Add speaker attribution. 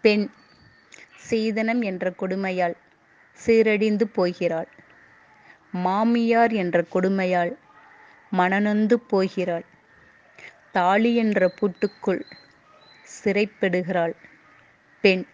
Speaker 1: பெண் சீதனம் என்ற கொடுமையால் சீரடிந்து போகிறாள். மாமியார் என்ற கொடுமையால் மனநொந்து போகிறாள். தாலி என்ற பூட்டுக்குள் சிறைப்படுகிறாள் பெண்.